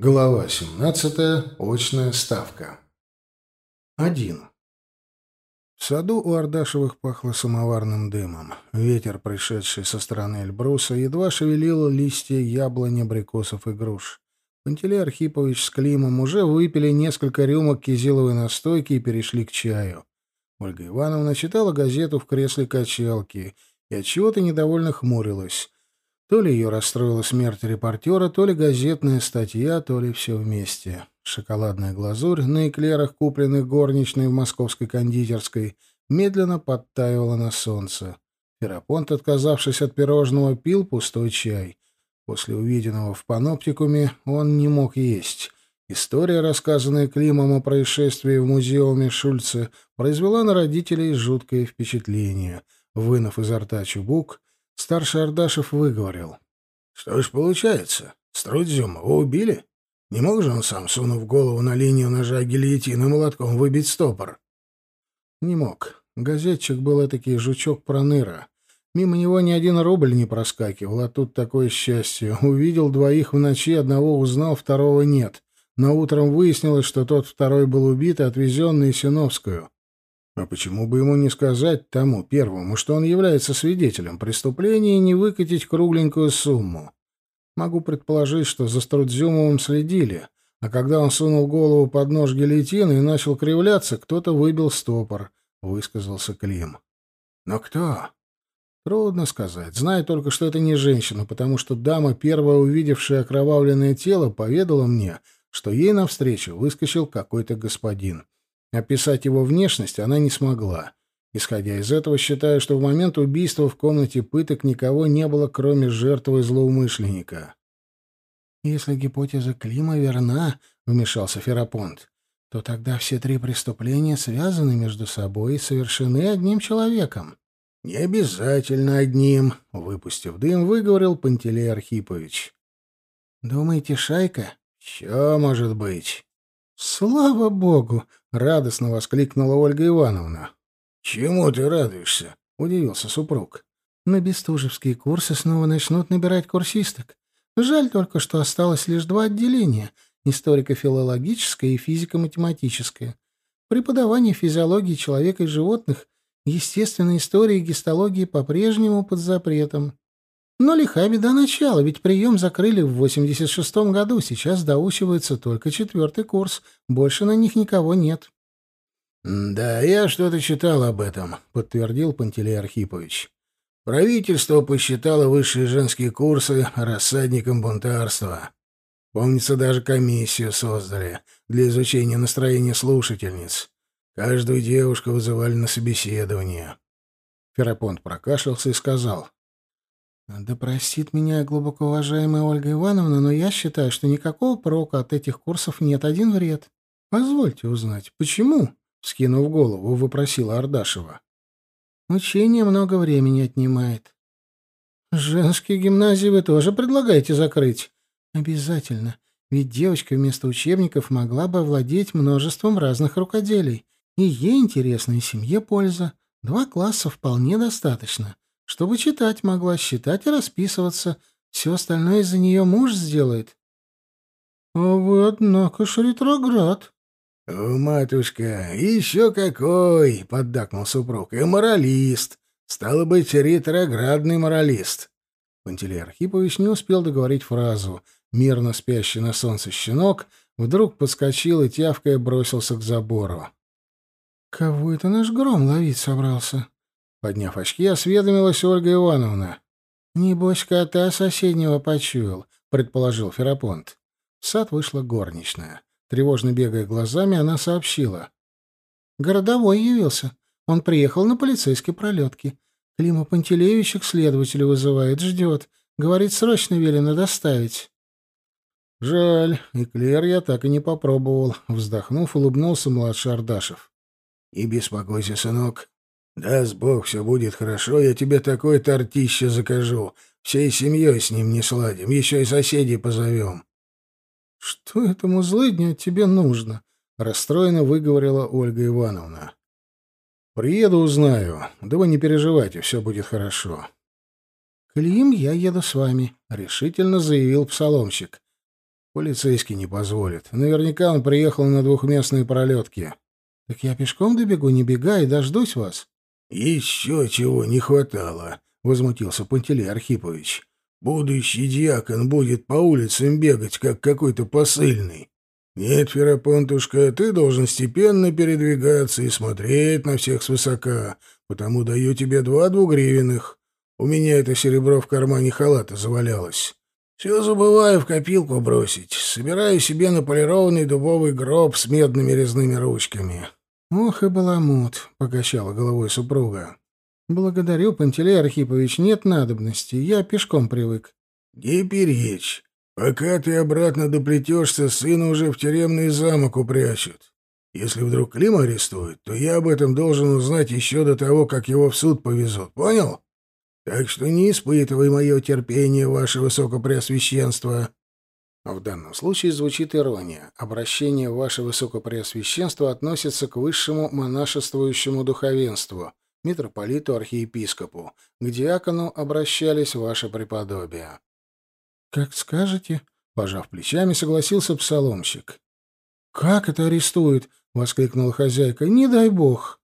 Глава 17. Очная ставка. 1. В саду у Ардашевых пахло самоварным дымом. Ветер, пришедший со стороны Эльбруса, едва шевелил листья яблони, абрикосов и груш. Пантелей Архипович с Климом уже выпили несколько рюмок кизиловой настойки и перешли к чаю. Ольга Ивановна читала газету в кресле качалки и отчего-то недовольно хмурилась. То ли ее расстроила смерть репортера, то ли газетная статья, то ли все вместе. Шоколадная глазурь на эклерах, купленных горничной в московской кондитерской, медленно подтаивала на солнце. Ферапонт, отказавшись от пирожного, пил пустой чай. После увиденного в паноптикуме он не мог есть. История, рассказанная Климом о происшествии в музеуме Шульце, произвела на родителей жуткое впечатление. Вынув изо рта чубук, Старший Ардашев выговорил. — Что ж получается? Струдзюмова убили? Не мог же он сам, сунув голову на линию ножа гильотины молотком, выбить стопор? Не мог. Газетчик был этакий жучок-проныра. Мимо него ни один рубль не проскакивал, а тут такое счастье. Увидел двоих в ночи, одного узнал, второго нет. Но утром выяснилось, что тот второй был убит и отвезен на Есиновскую. А почему бы ему не сказать тому первому, что он является свидетелем преступления и не выкатить кругленькую сумму? Могу предположить, что за Струдзюмовым следили, а когда он сунул голову под нож гильотины и начал кривляться, кто-то выбил стопор, — высказался Клим. Но кто? Трудно сказать. Знаю только, что это не женщина, потому что дама, первая увидевшая окровавленное тело, поведала мне, что ей навстречу выскочил какой-то господин. Описать его внешность она не смогла. Исходя из этого, считаю, что в момент убийства в комнате пыток никого не было, кроме жертвы злоумышленника. «Если гипотеза Клима верна», — вмешался Ферапонт, — «то тогда все три преступления связаны между собой и совершены одним человеком». «Не обязательно одним», — выпустив дым, выговорил Пантелей Архипович. «Думаете, шайка?» «Все может быть». «Слава богу!» — радостно воскликнула Ольга Ивановна. «Чему ты радуешься?» — удивился супруг. «На бестужевские курсы снова начнут набирать курсисток. Жаль только, что осталось лишь два отделения — историко-филологическое и физико-математическое. Преподавание физиологии человека и животных, естественной истории и гистологии по-прежнему под запретом. Но лиха беда начала, ведь прием закрыли в 86-м году, сейчас доучивается только четвертый курс, больше на них никого нет. «Да, я что-то читал об этом», — подтвердил Пантелей Архипович. «Правительство посчитало высшие женские курсы рассадником бунтарства. Помнится, даже комиссию создали для изучения настроения слушательниц. Каждую девушку вызывали на собеседование». Ферапонт прокашлялся и сказал — да простит меня глубоко уважаемая Ольга Ивановна, но я считаю, что никакого прока от этих курсов нет, один вред. Позвольте узнать, почему? Скинув голову, выпросила Ардашева. Учение много времени отнимает. Женские гимназии вы тоже предлагаете закрыть? Обязательно. Ведь девочка вместо учебников могла бы овладеть множеством разных рукоделий. И ей интересна, и семье польза. Два класса вполне достаточно чтобы читать могла, считать и расписываться. Все остальное из-за нее муж сделает. — А вы, однако ж, ретроград. — О, матушка, еще какой! — поддакнул супруг. — И моралист. Стало быть, ретроградный моралист. Пантелей Архипович не успел договорить фразу. Мирно спящий на солнце щенок вдруг подскочил и, тявкая, бросился к забору. — Кого это наш гром ловить собрался? Подняв очки, осведомилась Ольга Ивановна. «Небось, кота соседнего почуял», — предположил Ферапонт. В сад вышла горничная. Тревожно бегая глазами, она сообщила. «Городовой явился. Он приехал на полицейской пролетке. Клима Пантелеевича к следователю вызывает, ждет. Говорит, срочно велено доставить». «Жаль, эклер я так и не попробовал», — вздохнув, улыбнулся младший Ардашев. «Не беспокойся, сынок. Даст Бог, все будет хорошо, я тебе такое тортище закажу. Всей семьей с ним не сладим, еще и соседей позовем. — Что этому злыдню тебе нужно? — расстроенно выговорила Ольга Ивановна. — Приеду, узнаю. Да вы не переживайте, все будет хорошо. — Клим, я еду с вами, — решительно заявил псаломщик. Полицейский не позволит. Наверняка он приехал на двухместные пролетки. Так я пешком добегу, не бегай, дождусь вас. Еще чего не хватало, возмутился Пантелей Архипович. Будущий дьякон будет по улицам бегать, как какой-то посыльный. Нет, Ферапонтушка, ты должен степенно передвигаться и смотреть на всех свысока, потому даю тебе два двугривенных. У меня это серебро в кармане халата завалялось. Все забываю в копилку бросить. Собираю себе наполированный дубовый гроб с медными резными ручками. — Ох и баламут, — покачала головой супруга. — Благодарю, Пантелей Архипович, нет надобности. Я пешком привык. — Не перечь. Пока ты обратно доплетешься, сына уже в тюремный замок упрячут. Если вдруг Клим арестуют, то я об этом должен узнать еще до того, как его в суд повезут. Понял? Так что не испытывай мое терпение, ваше высокопреосвященство». В данном случае звучит ирония. Обращение «Ваше Высокопреосвященство» относится к высшему монашествующему духовенству, митрополиту-архиепископу. К диакону обращались «Ваше преподобие». «Как скажете», — пожав плечами, согласился псаломщик. «Как это арестуют?» — воскликнула хозяйка. «Не дай бог».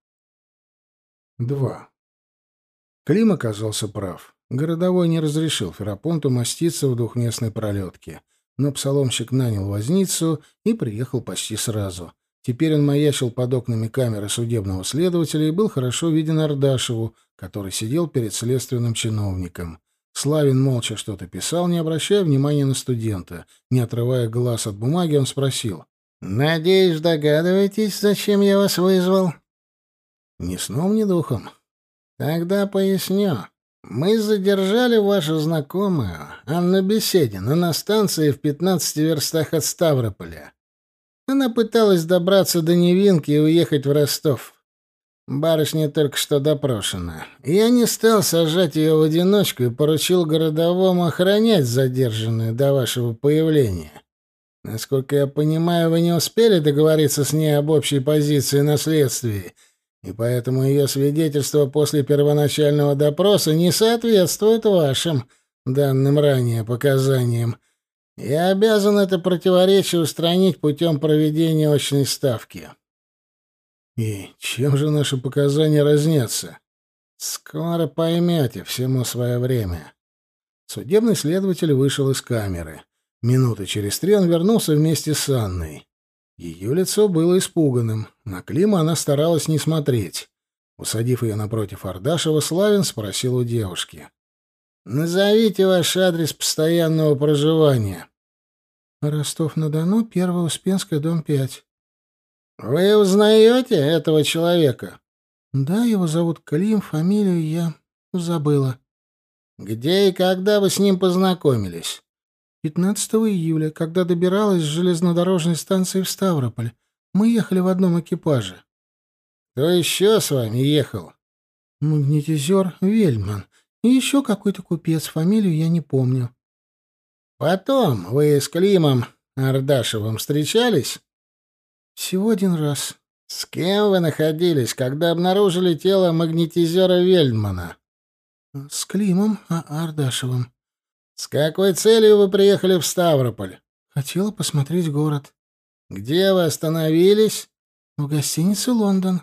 Два. Клим оказался прав. Городовой не разрешил Ферапонту маститься в двухместной пролетке. Но псаломщик нанял возницу и приехал почти сразу. Теперь он маячил под окнами камеры судебного следователя и был хорошо виден Ардашеву, который сидел перед следственным чиновником. Славин молча что-то писал, не обращая внимания на студента. Не отрывая глаз от бумаги, он спросил. «Надеюсь, догадываетесь, зачем я вас вызвал?» «Ни сном, ни духом. Тогда поясню. Мы задержали вашу знакомую, Анну Беседину, на станции в 15 верстах от Ставрополя. Она пыталась добраться до Невинки и уехать в Ростов. Барышня только что допрошена. Я не стал сажать ее в одиночку и поручил городовому охранять задержанную до вашего появления. Насколько я понимаю, вы не успели договориться с ней об общей позиции на следствии — и поэтому ее свидетельство после первоначального допроса не соответствует вашим данным ранее показаниям. Я обязан это противоречие устранить путем проведения очной ставки. И чем же наши показания разнятся? Скоро поймете, всему свое время. Судебный следователь вышел из камеры. Минуты через три он вернулся вместе с Анной. Ее лицо было испуганным. На Клима она старалась не смотреть. Усадив ее напротив Ардашева, Славин спросил у девушки. «Назовите ваш адрес постоянного проживания». «Ростов-на-Дону, Первая Успенская, дом 5». «Вы узнаете этого человека?» «Да, его зовут Клим, фамилию я забыла». «Где и когда вы с ним познакомились?» 15 июля, когда добиралась с железнодорожной станции в Ставрополь. Мы ехали в одном экипаже. Кто еще с вами ехал? Магнетизер Вельман. И еще какой-то купец, фамилию я не помню. Потом вы с Климом Ардашевым встречались? Всего один раз. С кем вы находились, когда обнаружили тело магнетизера Вельмана? С Климом а Ардашевым. «С какой целью вы приехали в Ставрополь?» «Хотела посмотреть город». «Где вы остановились?» «В гостинице «Лондон».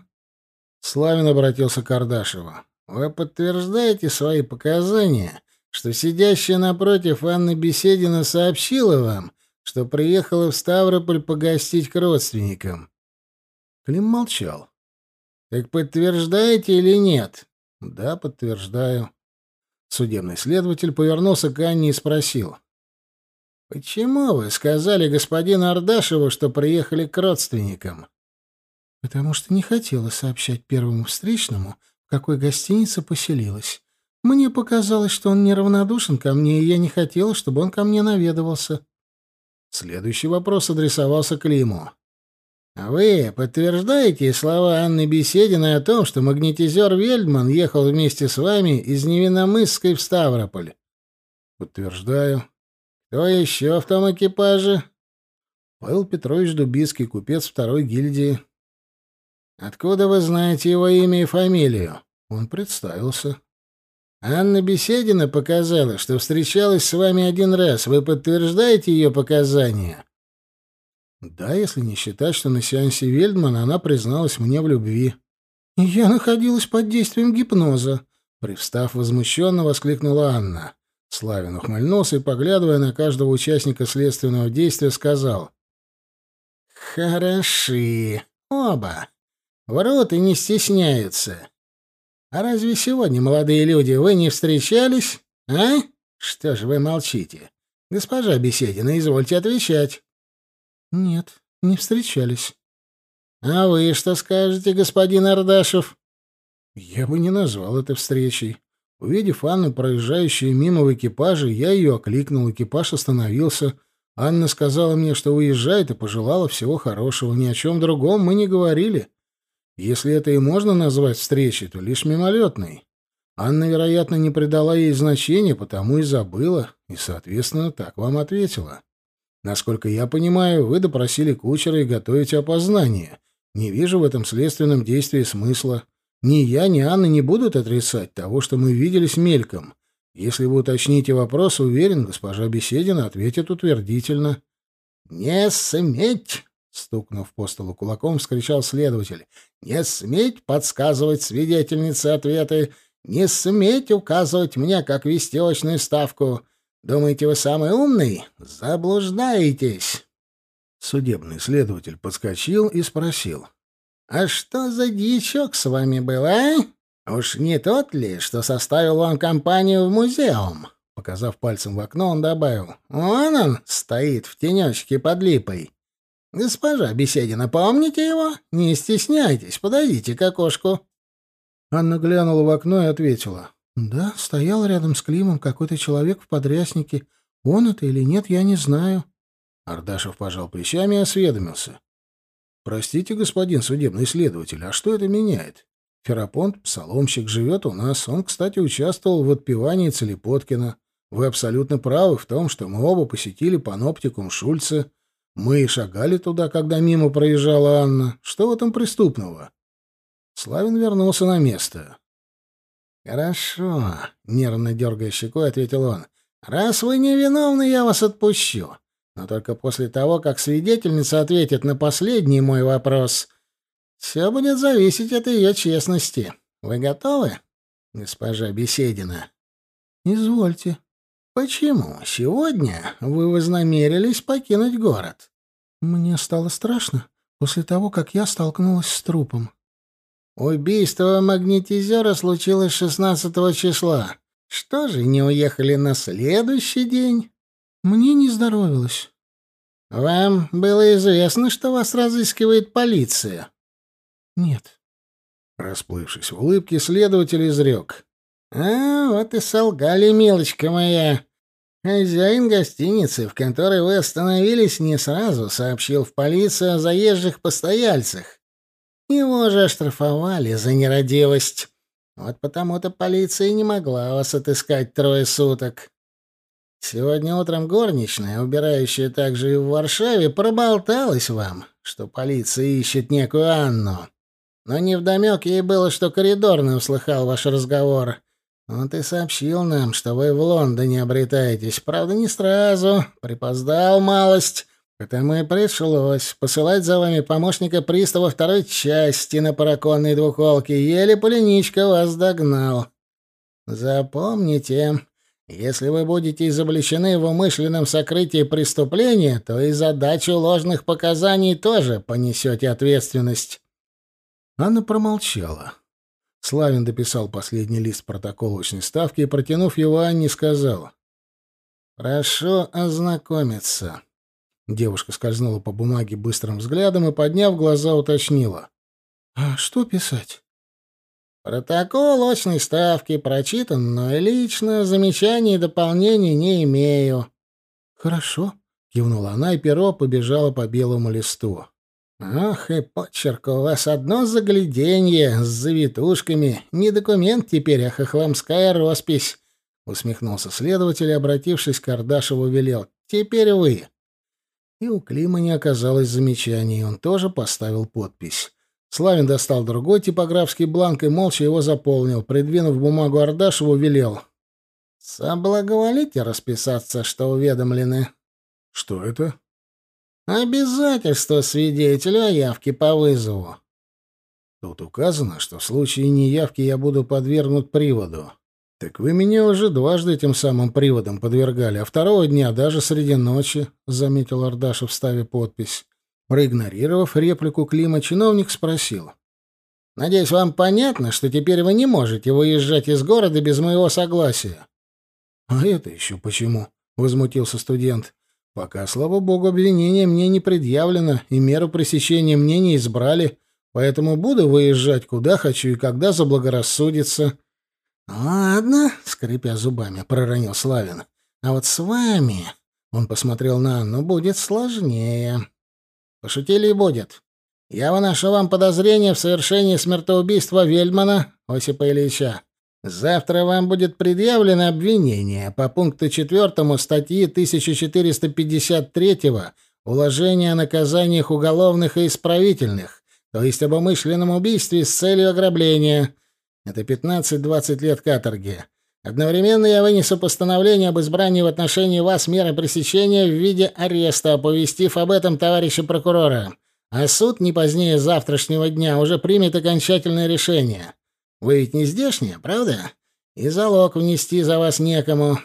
Славин обратился к Кардашеву. «Вы подтверждаете свои показания, что сидящая напротив Анна Беседина сообщила вам, что приехала в Ставрополь погостить к родственникам?» Клим молчал. «Так подтверждаете или нет?» «Да, подтверждаю». Судебный следователь повернулся к Анне и спросил. «Почему вы сказали господину Ардашеву, что приехали к родственникам?» «Потому что не хотела сообщать первому встречному, в какой гостинице поселилась. Мне показалось, что он неравнодушен ко мне, и я не хотела, чтобы он ко мне наведывался». Следующий вопрос адресовался Климу. А вы подтверждаете слова Анны Бесединой о том, что магнетизер Вельдман ехал вместе с вами из Невиномысской в Ставрополь? Подтверждаю. Кто еще в том экипаже? Павел Петрович Дубицкий, купец второй гильдии. Откуда вы знаете его имя и фамилию? Он представился. Анна Беседина показала, что встречалась с вами один раз. Вы подтверждаете ее показания? Да, если не считать, что на сеансе Вельдмана она призналась мне в любви. Я находилась под действием гипноза. Привстав возмущенно, воскликнула Анна. Славин ухмыльнулся и, поглядывая на каждого участника следственного действия, сказал. «Хороши. Оба. Врут и не стесняются. А разве сегодня, молодые люди, вы не встречались? А? Что же вы молчите? Госпожа Беседина, извольте отвечать». «Нет, не встречались». «А вы что скажете, господин Ардашев?» «Я бы не назвал это встречей. Увидев Анну, проезжающую мимо в экипаже, я ее окликнул, экипаж остановился. Анна сказала мне, что уезжает, и пожелала всего хорошего. Ни о чем другом мы не говорили. Если это и можно назвать встречей, то лишь мимолетной. Анна, вероятно, не придала ей значения, потому и забыла, и, соответственно, так вам ответила. Насколько я понимаю, вы допросили кучера и готовите опознание. Не вижу в этом следственном действии смысла. Ни я, ни Анна не будут отрицать того, что мы виделись мельком. Если вы уточните вопрос, уверен, госпожа Беседина ответит утвердительно. «Не сметь!» — стукнув по столу кулаком, вскричал следователь. «Не сметь подсказывать свидетельнице ответы! Не сметь указывать мне, как вести очную ставку! Думаете, вы самый умный? Заблуждаетесь!» Судебный следователь подскочил и спросил. «А что за дьячок с вами был, а? Уж не тот ли, что составил вам компанию в музеум?» Показав пальцем в окно, он добавил. «Вон он стоит в тенечке под липой. Госпожа Беседина, помните его? Не стесняйтесь, подойдите к окошку». Анна глянула в окно и ответила. «Да, стоял рядом с Климом какой-то человек в подряснике. Он это или нет, я не знаю». Ардашев пожал плечами и осведомился. «Простите, господин судебный следователь, а что это меняет? Ферапонт, псаломщик, живет у нас. Он, кстати, участвовал в отпевании Целепоткина. Вы абсолютно правы в том, что мы оба посетили паноптикум Шульца. Мы и шагали туда, когда мимо проезжала Анна. Что в этом преступного?» Славин вернулся на место. «Хорошо», — нервно дергая щекой, ответил он. «Раз вы невиновны, я вас отпущу. Но только после того, как свидетельница ответит на последний мой вопрос, все будет зависеть от ее честности. Вы готовы, госпожа Беседина? Извольте. Почему сегодня вы вознамерились покинуть город? Мне стало страшно после того, как я столкнулась с трупом. Убийство магнетизера случилось 16 числа. Что же, не уехали на следующий день? Мне не здоровилось. Вам было известно, что вас разыскивает полиция? Нет. Расплывшись в улыбке, следователь изрек. А, вот и солгали, милочка моя. Хозяин гостиницы, в которой вы остановились, не сразу сообщил в полицию о заезжих постояльцах. Его же оштрафовали за нерадивость. Вот потому-то полиция не могла вас отыскать трое суток. Сегодня утром горничная, убирающая также и в Варшаве, проболталась вам, что полиция ищет некую Анну. Но невдомек ей было, что коридорный услыхал ваш разговор. Он и сообщил нам, что вы в Лондоне обретаетесь. Правда, не сразу. Припоздал малость. Потому и пришлось посылать за вами помощника пристава второй части на параконной двуколке. Еле полиничка вас догнал. Запомните, если вы будете изобличены в умышленном сокрытии преступления, то и за дачу ложных показаний тоже понесете ответственность». Анна промолчала. Славин дописал последний лист протоколочной ставки и, протянув его Анне, сказал. «Прошу ознакомиться». Девушка скользнула по бумаге быстрым взглядом и, подняв глаза, уточнила. «А что писать?» Протокол очной ставки прочитан, но лично замечаний и дополнений не имею. Хорошо, кивнула она, и перо побежало по белому листу. Ах, и почерк у вас одно загляденье с завитушками. Не документ теперь, а хохломская роспись. Усмехнулся следователь, обратившись к Ардашеву, велел. Теперь вы. И у Клима не оказалось замечаний, он тоже поставил подпись. Славин достал другой типографский бланк и молча его заполнил. Придвинув бумагу Ардашеву, велел. «Соблаговолите расписаться, что уведомлены». «Что это?» «Обязательство свидетелю о явке по вызову». «Тут указано, что в случае неявки я буду подвергнут приводу». «Так вы меня уже дважды этим самым приводом подвергали, а второго дня даже среди ночи», — заметил Ардашев, ставя подпись. Проигнорировав реплику Клима, чиновник спросил. «Надеюсь, вам понятно, что теперь вы не можете выезжать из города без моего согласия?» «А это еще почему?» — возмутился студент. «Пока, слава богу, обвинение мне не предъявлено, и меру пресечения мне не избрали, поэтому буду выезжать куда хочу и когда заблагорассудится». «Ладно», — скрипя зубами, проронил Славин. «А вот с вами...» — он посмотрел на Анну. «Будет сложнее». Пошутили и будет. Я выношу вам подозрение в совершении смертоубийства Вельмана Осипа Ильича. Завтра вам будет предъявлено обвинение по пункту 4 статьи 1453 Уложения о наказаниях уголовных и исправительных, то есть об умышленном убийстве с целью ограбления. Это 15-20 лет каторги. Одновременно я вынесу постановление об избрании в отношении вас меры пресечения в виде ареста, оповестив об этом товарища прокурора. А суд не позднее завтрашнего дня уже примет окончательное решение. Вы ведь не здешние, правда? И залог внести за вас некому.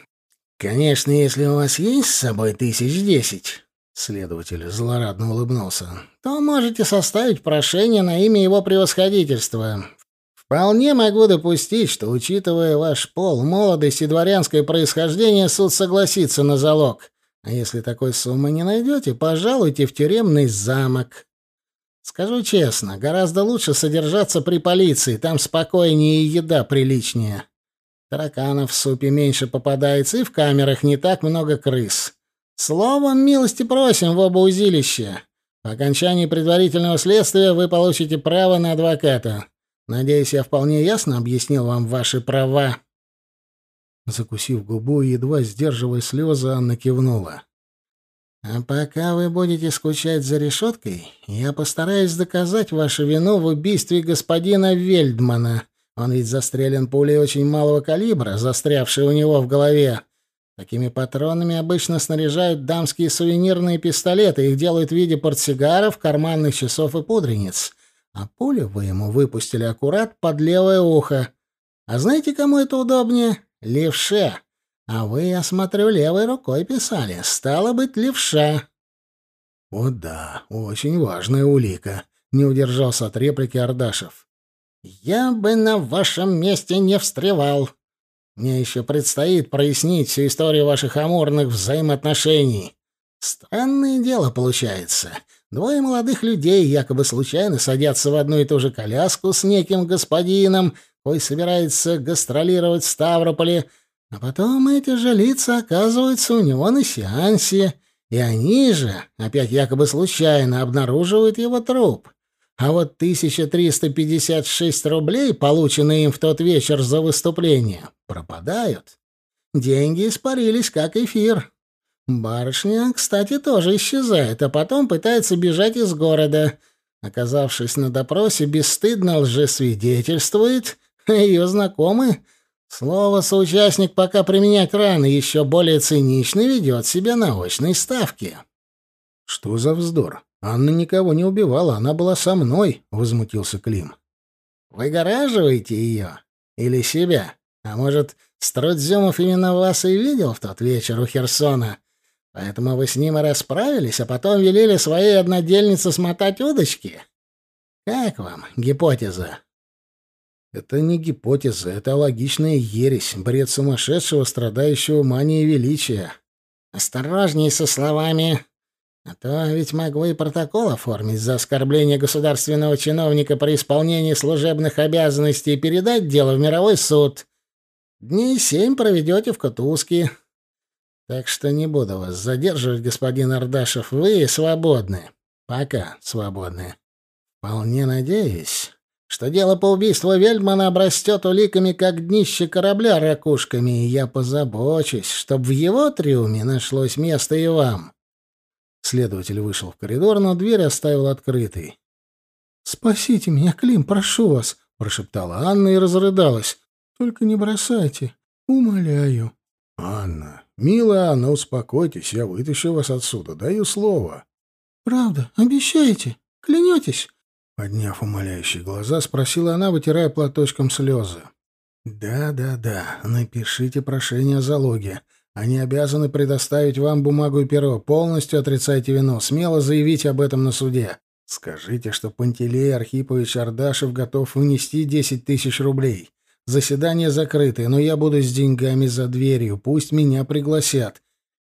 Конечно, если у вас есть с собой тысяч десять, следователь злорадно улыбнулся, то можете составить прошение на имя его превосходительства. Вполне могу допустить, что, учитывая ваш пол, молодость и дворянское происхождение, суд согласится на залог. А если такой суммы не найдете, пожалуйте в тюремный замок. Скажу честно, гораздо лучше содержаться при полиции, там спокойнее и еда приличнее. Тараканов в супе меньше попадается, и в камерах не так много крыс. Словом, милости просим в оба узилища. По окончании предварительного следствия вы получите право на адвоката. Надеюсь, я вполне ясно объяснил вам ваши права. Закусив губу и едва сдерживая слезы, Анна кивнула. А пока вы будете скучать за решеткой, я постараюсь доказать вашу вину в убийстве господина Вельдмана. Он ведь застрелен пулей очень малого калибра, застрявшей у него в голове. Такими патронами обычно снаряжают дамские сувенирные пистолеты, их делают в виде портсигаров, карманных часов и пудрениц а пулю вы ему выпустили аккурат под левое ухо. А знаете, кому это удобнее? Левше. А вы, я смотрю, левой рукой писали. Стало быть, левша. «О да, очень важная улика», — не удержался от реплики Ардашев. «Я бы на вашем месте не встревал. Мне еще предстоит прояснить всю историю ваших амурных взаимоотношений. Странное дело получается. Двое молодых людей якобы случайно садятся в одну и ту же коляску с неким господином, кой собирается гастролировать в Ставрополе, а потом эти же лица оказываются у него на сеансе, и они же, опять якобы случайно, обнаруживают его труп. А вот 1356 рублей, полученные им в тот вечер за выступление, пропадают. Деньги испарились, как эфир. Барышня, кстати, тоже исчезает, а потом пытается бежать из города. Оказавшись на допросе, бесстыдно лжесвидетельствует, а ее знакомый... Слово «соучастник» пока применять рано, еще более цинично ведет себя на очной ставке. «Что за вздор? Анна никого не убивала, она была со мной», — возмутился Клим. «Выгораживаете ее? Или себя? А может, Струдзюмов именно вас и видел в тот вечер у Херсона, Поэтому вы с ним и расправились, а потом велели своей однодельнице смотать удочки? Как вам гипотеза? Это не гипотеза, это логичная ересь, бред сумасшедшего, страдающего манией величия. Осторожней со словами. А то ведь могу и протокол оформить за оскорбление государственного чиновника при исполнении служебных обязанностей и передать дело в мировой суд. Дней семь проведете в Кутузке, так что не буду вас задерживать, господин Ардашев. Вы свободны. Пока свободны. Вполне надеюсь, что дело по убийству Вельдмана обрастет уликами, как днище корабля ракушками, и я позабочусь, чтобы в его трюме нашлось место и вам. Следователь вышел в коридор, но дверь оставил открытой. «Спасите меня, Клим, прошу вас!» — прошептала Анна и разрыдалась. «Только не бросайте, умоляю». «Анна, милая Анна, успокойтесь, я вытащу вас отсюда, даю слово». «Правда, обещаете? Клянетесь?» Подняв умоляющие глаза, спросила она, вытирая платочком слезы. «Да, да, да, напишите прошение о залоге. Они обязаны предоставить вам бумагу и перо. Полностью отрицайте вину. Смело заявите об этом на суде. Скажите, что Пантелей Архипович Ардашев готов внести десять тысяч рублей. Заседание закрытое, но я буду с деньгами за дверью. Пусть меня пригласят.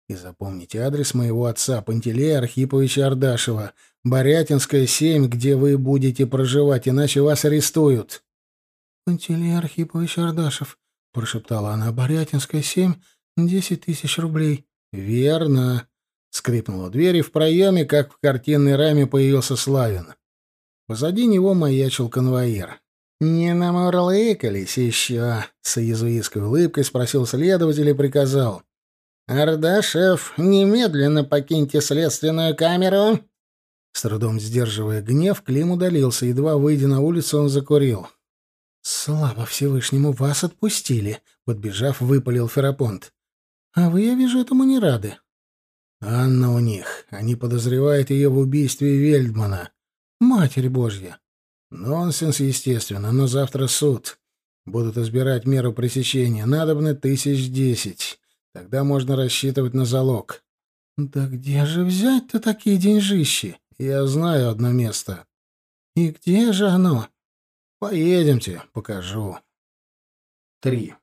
И запомните адрес моего отца, Пантелея Архиповича Ардашева, Борятинская, 7, где вы будете проживать, иначе вас арестуют. — Пантелей Архипович Ардашев, — прошептала она, — Борятинская, 7, десять тысяч рублей. — Верно. Скрипнула дверь, и в проеме, как в картинной раме, появился Славин. Позади него маячил конвоир. «Не намурлыкались еще?» — с иезуитской улыбкой спросил следователь и приказал. «Ардашев, немедленно покиньте следственную камеру!» С трудом сдерживая гнев, Клим удалился. Едва выйдя на улицу, он закурил. «Слава Всевышнему, вас отпустили!» — подбежав, выпалил Ферапонт. «А вы, я вижу, этому не рады». «Анна у них. Они подозревают ее в убийстве Вельдмана. Матерь Божья!» «Нонсенс, естественно, но завтра суд. Будут избирать меру пресечения. Надобно тысяч десять. Тогда можно рассчитывать на залог». «Да где же взять-то такие деньжищи?» «Я знаю одно место». «И где же оно?» «Поедемте, покажу». Три.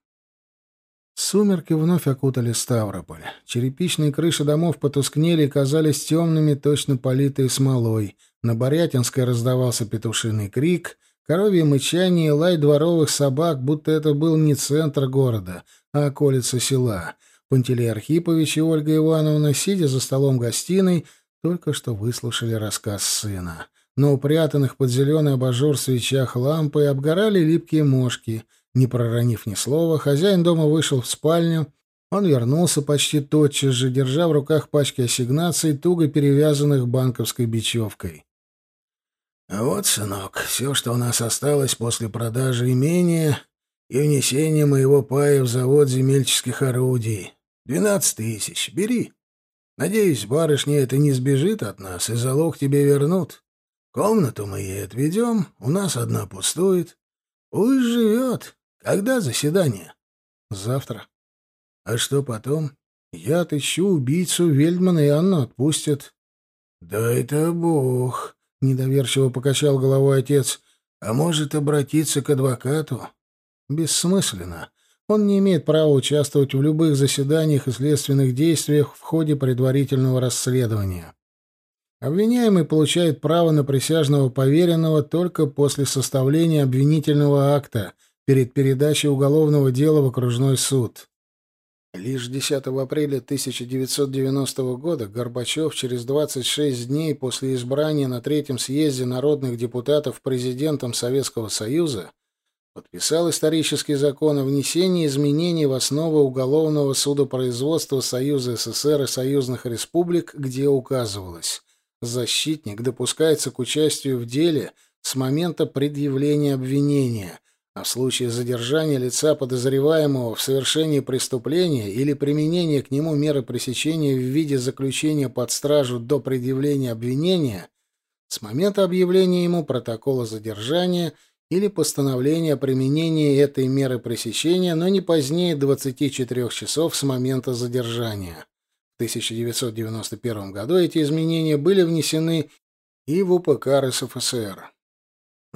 Сумерки вновь окутали Ставрополь. Черепичные крыши домов потускнели и казались темными, точно политые смолой. На Борятинской раздавался петушиный крик, коровье мычание и лай дворовых собак, будто это был не центр города, а околица села. Пантелей Архипович и Ольга Ивановна, сидя за столом гостиной, только что выслушали рассказ сына. На упрятанных под зеленый абажур свечах лампы обгорали липкие мошки — не проронив ни слова, хозяин дома вышел в спальню. Он вернулся почти тотчас же, держа в руках пачки ассигнаций, туго перевязанных банковской бечевкой. «А вот, сынок, все, что у нас осталось после продажи имения и внесения моего пая в завод земельческих орудий. Двенадцать тысяч. Бери. Надеюсь, барышня это не сбежит от нас, и залог тебе вернут. Комнату мы ей отведем, у нас одна пустует. Пусть живет. Когда заседание? Завтра. А что потом? Я отыщу убийцу Вельдмана, и Анну отпустят. Да это бог, недоверчиво покачал головой отец. А может обратиться к адвокату? Бессмысленно. Он не имеет права участвовать в любых заседаниях и следственных действиях в ходе предварительного расследования. Обвиняемый получает право на присяжного поверенного только после составления обвинительного акта — перед передачей уголовного дела в окружной суд. Лишь 10 апреля 1990 года Горбачев через 26 дней после избрания на Третьем съезде народных депутатов президентом Советского Союза подписал исторический закон о внесении изменений в основы уголовного судопроизводства Союза СССР и союзных республик, где указывалось «Защитник допускается к участию в деле с момента предъявления обвинения, а в случае задержания лица, подозреваемого в совершении преступления или применения к нему меры пресечения в виде заключения под стражу до предъявления обвинения, с момента объявления ему протокола задержания или постановления о применении этой меры пресечения, но не позднее 24 часов с момента задержания. В 1991 году эти изменения были внесены и в УПК РСФСР.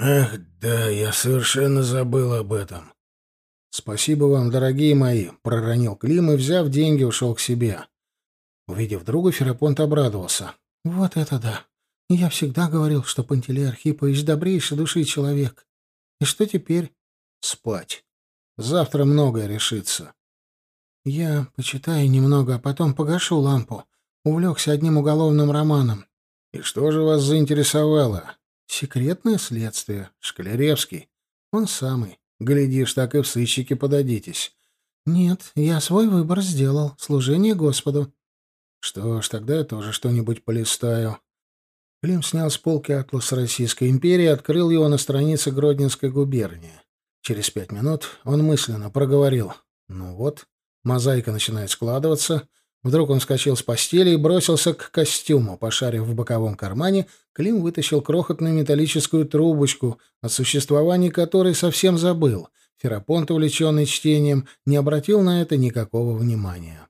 «Ах, да, я совершенно забыл об этом». «Спасибо вам, дорогие мои», — проронил Клим и, взяв деньги, ушел к себе. Увидев друга, Ферапонт обрадовался. «Вот это да! Я всегда говорил, что Пантелей Архипович добрейший души человек. И что теперь?» «Спать. Завтра многое решится». «Я почитаю немного, а потом погашу лампу. Увлекся одним уголовным романом». «И что же вас заинтересовало?» Секретное следствие. Шкляревский. Он самый. Глядишь, так и в сыщики подадитесь. Нет, я свой выбор сделал. Служение Господу. Что ж, тогда я тоже что-нибудь полистаю. Клим снял с полки атлас Российской империи и открыл его на странице Гродненской губернии. Через пять минут он мысленно проговорил. «Ну вот, мозаика начинает складываться». Вдруг он вскочил с постели и бросился к костюму. Пошарив в боковом кармане, Клим вытащил крохотную металлическую трубочку, о существовании которой совсем забыл. Ферапонт, увлеченный чтением, не обратил на это никакого внимания.